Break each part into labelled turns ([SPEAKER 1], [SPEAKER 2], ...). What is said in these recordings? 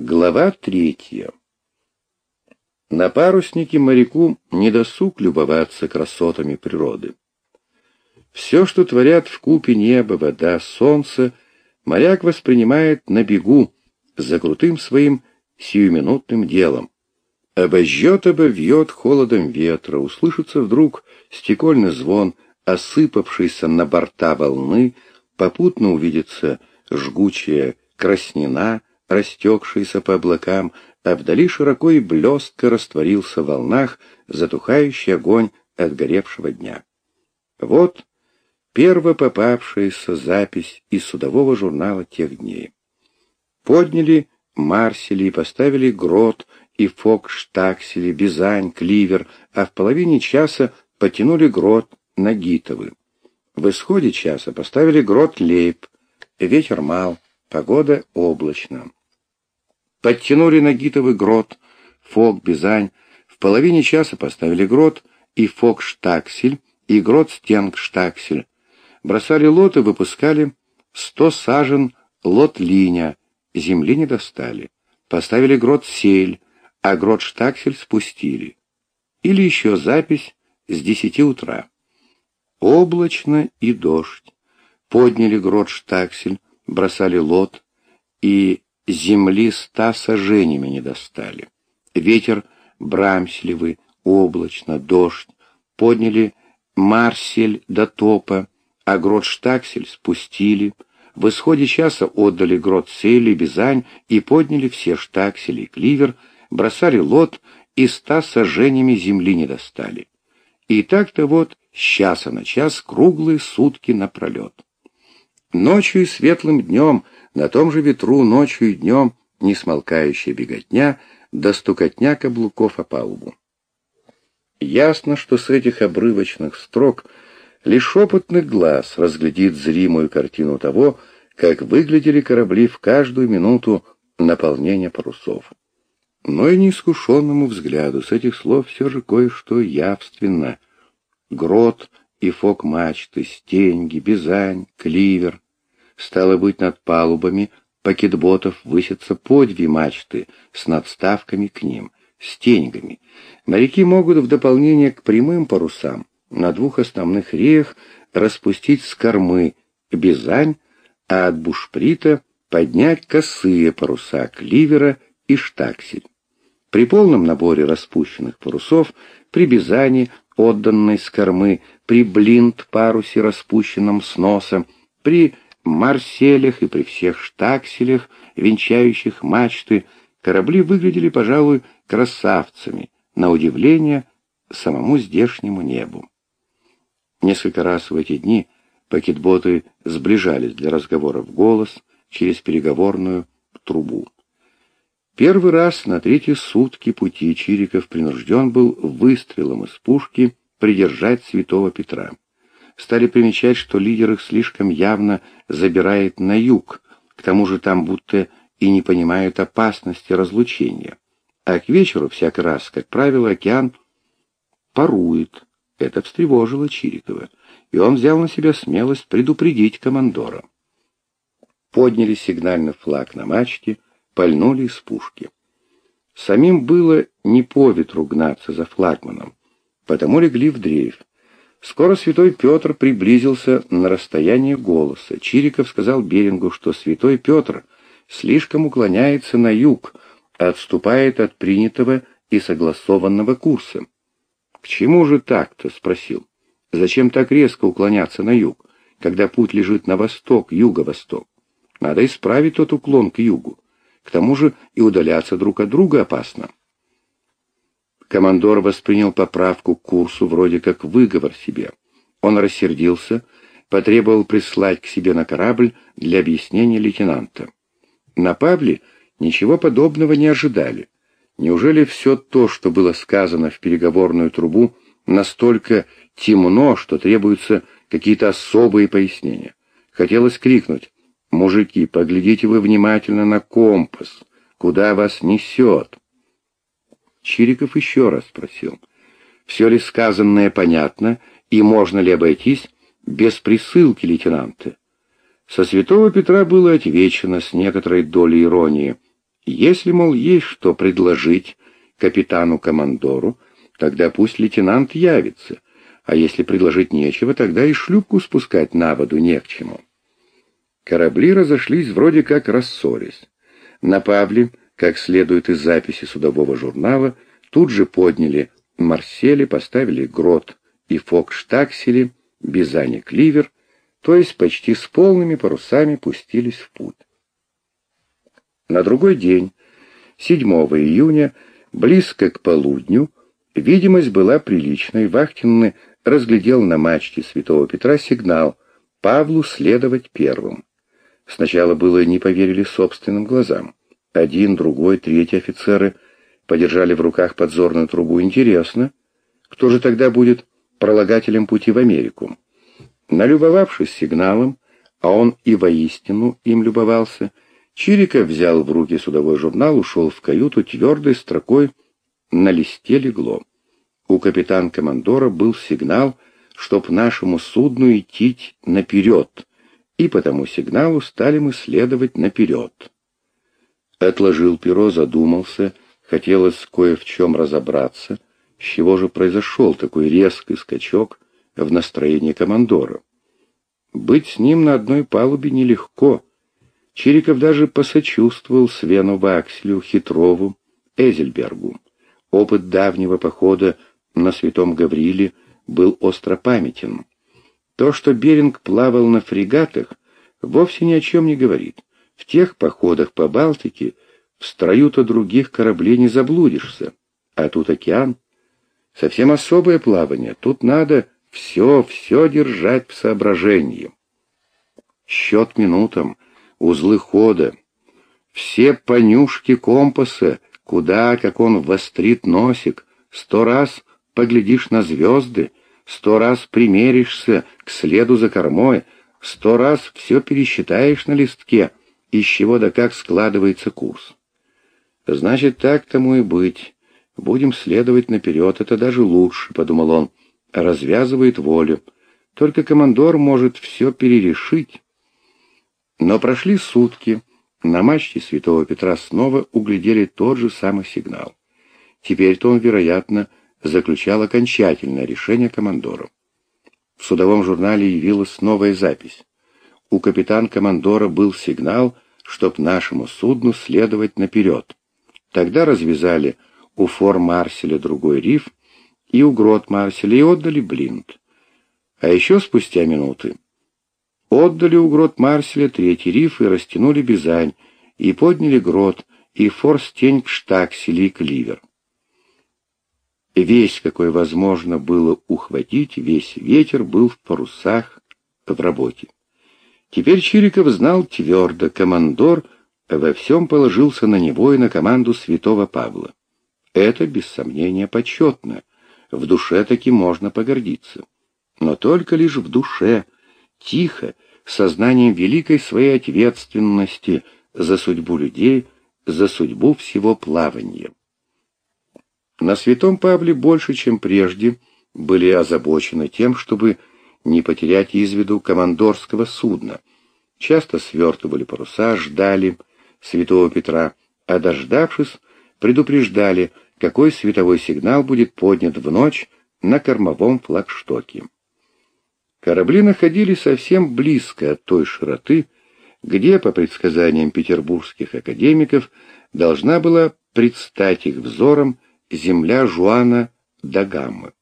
[SPEAKER 1] Глава третья. На паруснике моряку не досуг любоваться красотами природы. Все, что творят в купе небо, вода, солнце, моряк воспринимает на бегу, за крутым своим сиюминутным делом. Обожжет, обовьет холодом ветра, услышится вдруг стекольный звон, осыпавшийся на борта волны, попутно увидится жгучая краснина — растекшийся по облакам, а вдали широко и блестко растворился в волнах затухающий огонь отгоревшего дня. Вот перво попавшаяся запись из судового журнала тех дней. Подняли Марсели и поставили Грот и Фокштаксели, Бизань, Кливер, а в половине часа потянули Грот на Гитовы. В исходе часа поставили Грот Лейб, ветер мал, погода облачная. Подтянули Нагитовый грот, Фок, Бизань. В половине часа поставили грот и Фок-Штаксель, и грот Стенг-Штаксель. Бросали лоты, выпускали сто сажен лот-линя, земли не достали. Поставили грот Сель, а грот Штаксель спустили. Или еще запись с десяти утра. Облачно и дождь. Подняли грот Штаксель, бросали лот, и земли ста саженями не достали. Ветер брамсливый, облачно, дождь, подняли Марсель до топа, а грот Штаксель спустили, в исходе часа отдали грот Цели, Бизань и подняли все Штаксели и Кливер, бросали лот и ста саженями земли не достали. И так-то вот с часа на час круглые сутки напролет. Ночью и светлым днем — на том же ветру ночью и днем не смолкающая беготня до стукотня каблуков о палубу. Ясно, что с этих обрывочных строк лишь опытный глаз разглядит зримую картину того, как выглядели корабли в каждую минуту наполнения парусов. Но и неискушенному взгляду с этих слов все же кое-что явственно. Грот и фок мачты, стеньги, бизань, кливер, Стало быть, над палубами пакетботов высятся по мачты с надставками к ним, с теньгами. Моряки могут в дополнение к прямым парусам на двух основных реях распустить с кормы бизань, а от бушприта поднять косые паруса кливера и штаксель. При полном наборе распущенных парусов, при бизани, отданной с кормы, при блинт-парусе, распущенном с носа, при марселях и при всех штакселях, венчающих мачты, корабли выглядели, пожалуй, красавцами, на удивление самому здешнему небу. Несколько раз в эти дни пакетботы сближались для разговора в голос через переговорную трубу. Первый раз на третьи сутки пути Чириков принужден был выстрелом из пушки придержать святого Петра стали примечать, что лидер их слишком явно забирает на юг, к тому же там будто и не понимают опасности разлучения. А к вечеру всякий раз, как правило, океан парует. Это встревожило Чирикова, и он взял на себя смелость предупредить командора. Подняли сигнальный флаг на мачте, пальнули из пушки. Самим было не по ветру гнаться за флагманом, потому легли в дрейф. Скоро святой Петр приблизился на расстояние голоса. Чириков сказал Берингу, что святой Петр слишком уклоняется на юг, отступает от принятого и согласованного курса. «К чему же так-то?» — спросил. «Зачем так резко уклоняться на юг, когда путь лежит на восток, юго-восток? Надо исправить тот уклон к югу. К тому же и удаляться друг от друга опасно». Командор воспринял поправку к курсу вроде как выговор себе. Он рассердился, потребовал прислать к себе на корабль для объяснения лейтенанта. На Павле ничего подобного не ожидали. Неужели все то, что было сказано в переговорную трубу, настолько темно, что требуются какие-то особые пояснения? Хотелось крикнуть «Мужики, поглядите вы внимательно на компас, куда вас несет?» Чириков еще раз спросил, все ли сказанное понятно и можно ли обойтись без присылки лейтенанта. Со святого Петра было отвечено с некоторой долей иронии. Если, мол, есть что предложить капитану-командору, тогда пусть лейтенант явится, а если предложить нечего, тогда и шлюпку спускать на воду не к чему. Корабли разошлись вроде как рассорясь. На Павле, как следует из записи судового журнала, тут же подняли Марсели, поставили грот и фокштаксели, Бизани кливер, то есть почти с полными парусами пустились в путь. На другой день, 7 июня, близко к полудню, видимость была приличной, Вахтенный разглядел на мачте Святого Петра сигнал Павлу следовать первым. Сначала было не поверили собственным глазам. Один, другой, третий офицеры подержали в руках подзорную трубу. Интересно, кто же тогда будет пролагателем пути в Америку? Налюбовавшись сигналом, а он и воистину им любовался, Чириков взял в руки судовой журнал, ушел в каюту твердой строкой на листе легло. У капитан-командора был сигнал, чтоб нашему судну идти наперед, и по тому сигналу стали мы следовать наперед. Отложил перо, задумался, хотелось кое в чем разобраться, с чего же произошел такой резкий скачок в настроении командора. Быть с ним на одной палубе нелегко. Чириков даже посочувствовал Свену Вакселю, Хитрову, Эзельбергу. Опыт давнего похода на Святом Гавриле был остро памятен. То, что Беринг плавал на фрегатах, вовсе ни о чем не говорит. В тех походах по Балтике в строю-то других кораблей не заблудишься. А тут океан. Совсем особое плавание. Тут надо все, все держать в соображении. Счет минутам, узлы хода, все понюшки компаса, куда, как он вострит носик, сто раз поглядишь на звезды, сто раз примеришься к следу за кормой, сто раз все пересчитаешь на листке, из чего да как складывается курс. Значит, так тому и быть. Будем следовать наперед, это даже лучше, — подумал он, — развязывает волю. Только командор может все перерешить. Но прошли сутки. На мачте Святого Петра снова углядели тот же самый сигнал. Теперь-то он, вероятно, заключал окончательное решение командора. В судовом журнале явилась новая запись. У капитан-командора был сигнал, чтоб нашему судну следовать наперед. Тогда развязали у фор Марселя другой риф и у грот Марселя и отдали блинт. А еще спустя минуты отдали у грот Марселя третий риф и растянули Бизань, и подняли грот, и форстень к штакселе и кливер. Весь, какой возможно было ухватить, весь ветер был в парусах в работе. Теперь Чириков знал твердо, командор во всем положился на него и на команду святого Павла. Это, без сомнения, почетно. В душе таки можно погордиться. Но только лишь в душе, тихо, сознанием великой своей ответственности за судьбу людей, за судьбу всего плавания. На Святом Павле больше, чем прежде, были озабочены тем, чтобы не потерять из виду командорского судна. Часто свертывали паруса, ждали Святого Петра, а дождавшись, предупреждали, какой световой сигнал будет поднят в ночь на кормовом флагштоке. Корабли находились совсем близко от той широты, где, по предсказаниям петербургских академиков, должна была предстать их взором земля Жуана Дагаммы.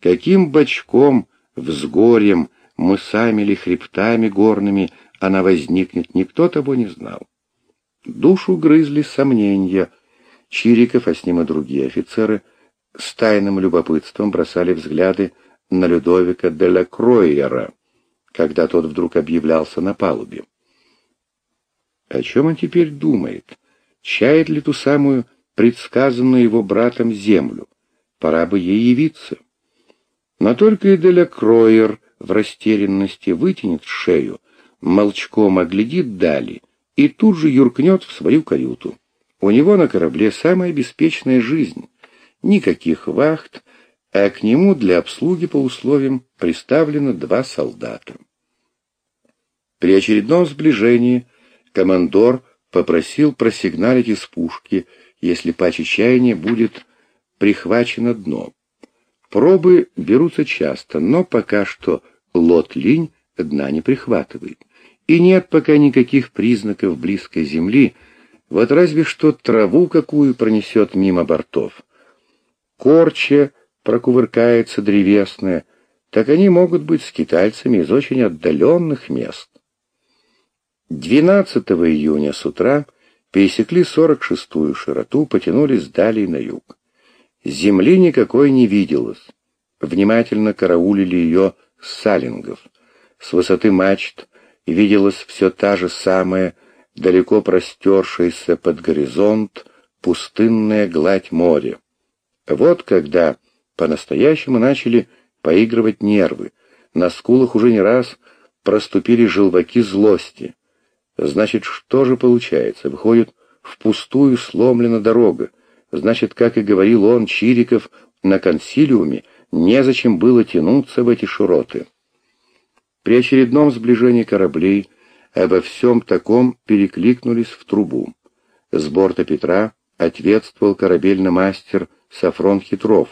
[SPEAKER 1] Каким бочком, взгорьем, мысами или хребтами горными она возникнет, никто того не знал. Душу грызли сомнения. Чириков, а с ним и другие офицеры, с тайным любопытством бросали взгляды на Людовика де ла Кройера, когда тот вдруг объявлялся на палубе. О чем он теперь думает? Чает ли ту самую предсказанную его братом землю. Пора бы ей явиться. Но только и Кроер в растерянности вытянет шею, молчком оглядит дали и тут же юркнет в свою каюту. У него на корабле самая беспечная жизнь. Никаких вахт, а к нему для обслуги по условиям приставлено два солдата. При очередном сближении командор попросил просигналить из пушки, если по чаяния будет прихвачено дно. Пробы берутся часто, но пока что лот-линь дна не прихватывает. И нет пока никаких признаков близкой земли, вот разве что траву какую пронесет мимо бортов. Корча прокувыркается древесная, так они могут быть с китайцами из очень отдаленных мест. 12 июня с утра пересекли 46-ю широту, потянулись далее на юг. Земли никакой не виделось. Внимательно караулили ее салингов. С высоты мачт виделась все та же самая, далеко простершаяся под горизонт, пустынная гладь моря. Вот когда по-настоящему начали поигрывать нервы, на скулах уже не раз проступили желваки злости. Значит, что же получается? Выходит, впустую сломлена дорога. Значит, как и говорил он, Чириков, на консилиуме незачем было тянуться в эти широты. При очередном сближении кораблей обо всем таком перекликнулись в трубу. С борта Петра ответствовал корабельный мастер Сафрон Хитров.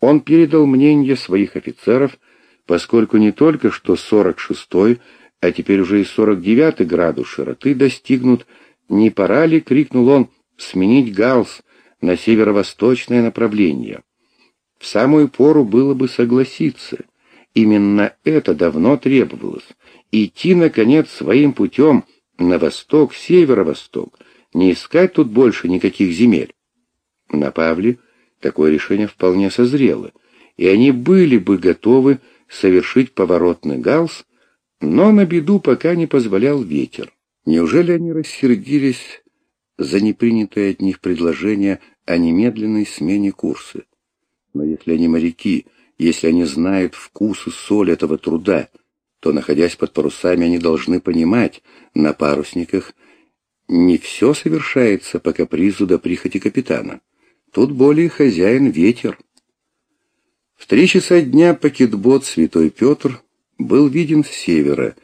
[SPEAKER 1] Он передал мнение своих офицеров, поскольку не только что 46-й, а теперь уже и 49-й градус широты достигнут, не пора ли, крикнул он, сменить галс на северо-восточное направление. В самую пору было бы согласиться. Именно это давно требовалось. Идти, наконец, своим путем на восток, северо-восток, не искать тут больше никаких земель. На Павле такое решение вполне созрело, и они были бы готовы совершить поворотный галс, но на беду пока не позволял ветер. Неужели они рассердились за непринятое от них предложение о немедленной смене курса? Но если они моряки, если они знают вкус и соль этого труда, то, находясь под парусами, они должны понимать, на парусниках не все совершается по капризу до прихоти капитана. Тут более хозяин ветер. В три часа дня пакетбот «Святой Петр» был виден с севера,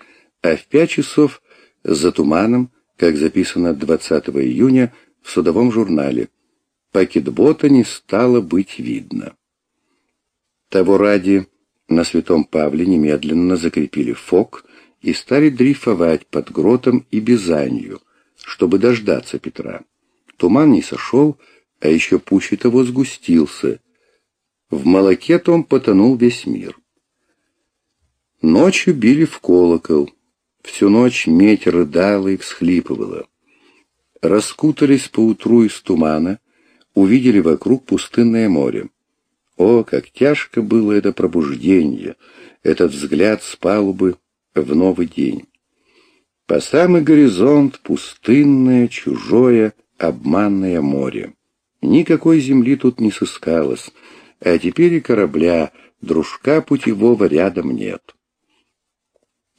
[SPEAKER 1] а в пять часов за туманом, как записано 20 июня в судовом журнале, пакетбота не стало быть видно. Того ради на Святом Павле немедленно закрепили фок и стали дрейфовать под гротом и Бизанью, чтобы дождаться Петра. Туман не сошел, а еще пуще того сгустился. В молоке том потонул весь мир. Ночью били в колокол. Всю ночь медь рыдала и всхлипывала. Раскутались поутру из тумана, увидели вокруг пустынное море. О, как тяжко было это пробуждение, этот взгляд с палубы в новый день. По самый горизонт пустынное, чужое, обманное море. Никакой земли тут не сыскалось, а теперь и корабля, дружка путевого рядом нет.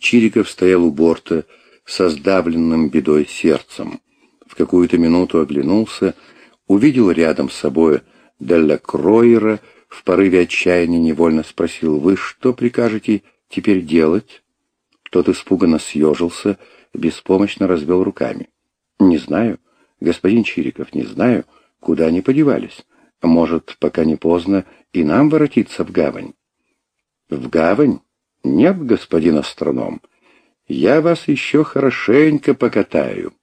[SPEAKER 1] Чириков стоял у борта со сдавленным бедой сердцем. В какую-то минуту оглянулся, увидел рядом с собой Делла Кройера, в порыве отчаяния невольно спросил, «Вы что прикажете теперь делать?» Тот испуганно съежился, беспомощно развел руками. «Не знаю, господин Чириков, не знаю, куда они подевались. Может, пока не поздно, и нам воротиться в гавань?» «В гавань?» «Нет, господин астроном, я вас еще хорошенько покатаю».